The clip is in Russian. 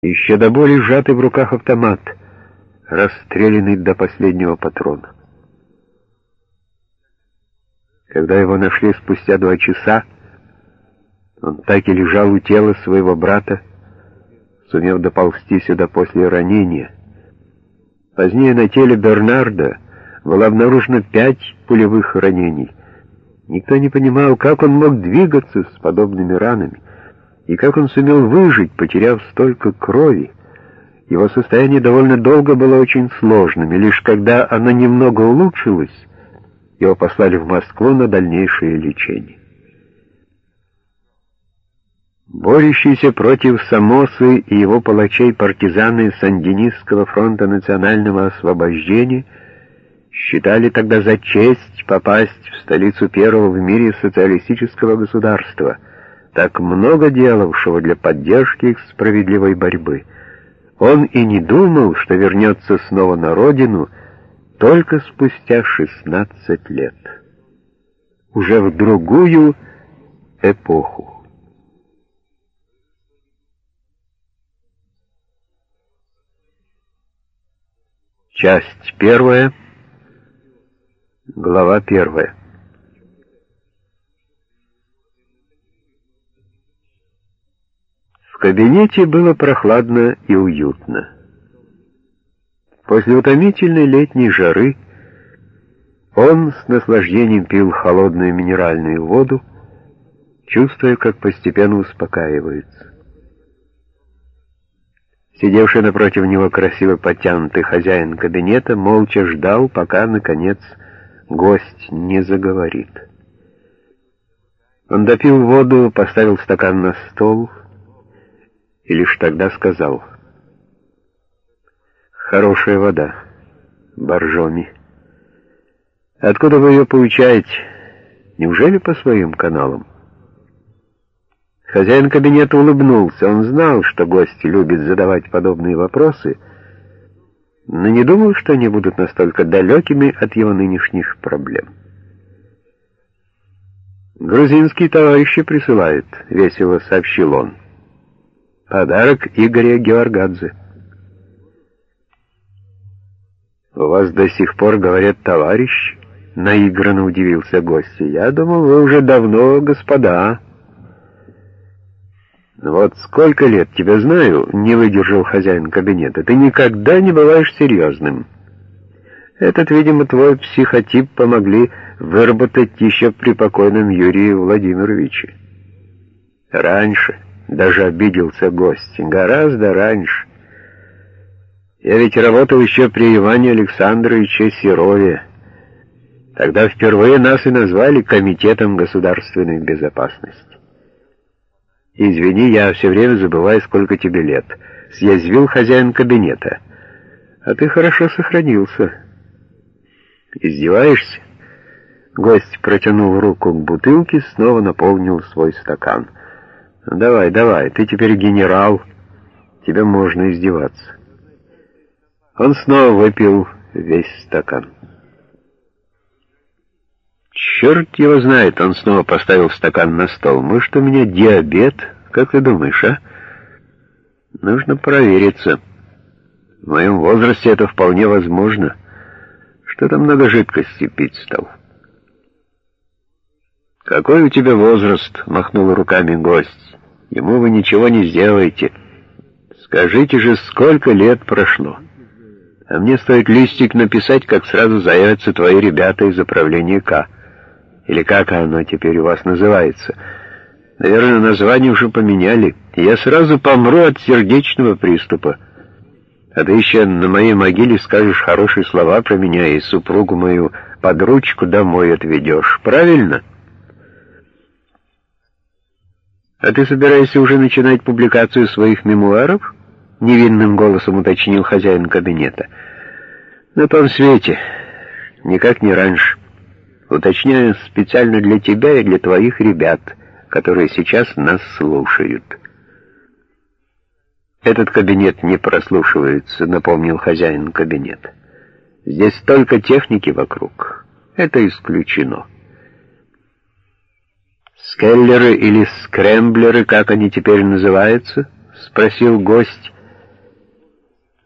Еще до боли сжатый в руках автомат, расстрелянный до последнего патрона. Когда его нашли спустя два часа, он так и лежал у тела своего брата, сумев доползти сюда после ранения. Позднее на теле Бернарда было обнаружено пять пулевых ранений. Никто не понимал, как он мог двигаться с подобными ранами, и как он сумел выжить, потеряв столько крови. Его состояние довольно долго было очень сложным, и лишь когда оно немного улучшилось, его послали в Москву на дальнейшее лечение. Борющиеся против Самосы и его палачей партизаны Сандинистского фронта национального освобождения считали тогда за честь попасть в столицу первого в мире социалистического государства, так много делавшего для поддержки их справедливой борьбы. Он и не думал, что вернется снова на родину только спустя 16 лет. Уже в другую эпоху. Часть первая, глава первая. В кабинете было прохладно и уютно. После утомительной летней жары он с наслаждением пил холодную минеральную воду, чувствуя, как постепенно успокаивается. Сидевший напротив него красиво подтянутый хозяин кабинета молча ждал, пока, наконец, гость не заговорит. Он допил воду, поставил стакан на стол и лишь тогда сказал — Хорошая вода. Боржоми. Откуда вы ее получаете? Неужели по своим каналам? Хозяин кабинета улыбнулся. Он знал, что гости любят задавать подобные вопросы, но не думал, что они будут настолько далекими от его нынешних проблем. «Грузинские товарищи присылают», — весело сообщил он. «Подарок Игоря Георгадзе». «У вас до сих пор говорят товарищ?» — наигранно удивился гость. «Я думал, вы уже давно господа». «Вот сколько лет тебя знаю», — не выдержал хозяин кабинета, — «ты никогда не бываешь серьезным. Этот, видимо, твой психотип помогли выработать еще при покойном Юрии Владимировиче». «Раньше», — даже обиделся гость, — «гораздо раньше». Я ведь работал еще при Иване Александровиче Серове. Тогда впервые нас и назвали Комитетом государственной безопасности. Извини, я все время забываю, сколько тебе лет. Съязвил хозяин кабинета. А ты хорошо сохранился. Издеваешься? Гость протянул руку к бутылке, снова наполнил свой стакан. «Давай, давай, ты теперь генерал, тебе можно издеваться». Он снова выпил весь стакан. Черт его знает, он снова поставил стакан на стол. Может, у меня диабет? Как ты думаешь, а? Нужно провериться. В моем возрасте это вполне возможно. Что-то много жидкости пить стал. «Какой у тебя возраст?» — махнул руками гость. «Ему вы ничего не сделаете. Скажите же, сколько лет прошло?» А мне стоит листик написать, как сразу заявятся твои ребята из управления К. Или как оно теперь у вас называется. Наверное, название уже поменяли. Я сразу помру от сердечного приступа. А ты еще на моей могиле скажешь хорошие слова про меня и супругу мою под ручку домой отведешь. Правильно? А ты собираешься уже начинать публикацию своих мемуаров? — невинным голосом уточнил хозяин кабинета. «На том свете. Никак не раньше. Уточняю специально для тебя и для твоих ребят, которые сейчас нас слушают». «Этот кабинет не прослушивается», — напомнил хозяин кабинета. «Здесь только техники вокруг. Это исключено». «Скеллеры или скрэмблеры, как они теперь называются?» — спросил гость